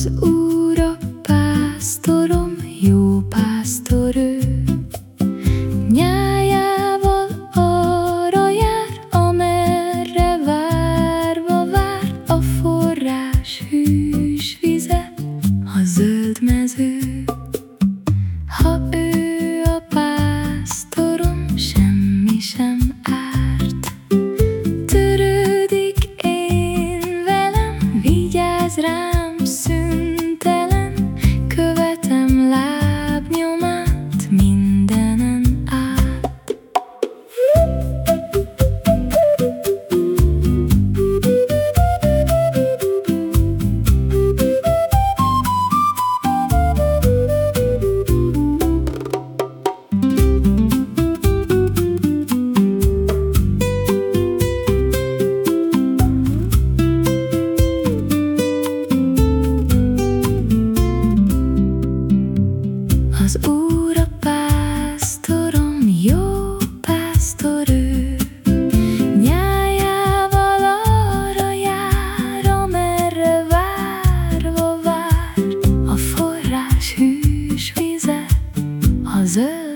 Az Úr a pásztorom, Az Úr a pásztorom, jó pásztor ő, Nyájával arra jár, amerre várva vár, A forrás hűs vize, a zöld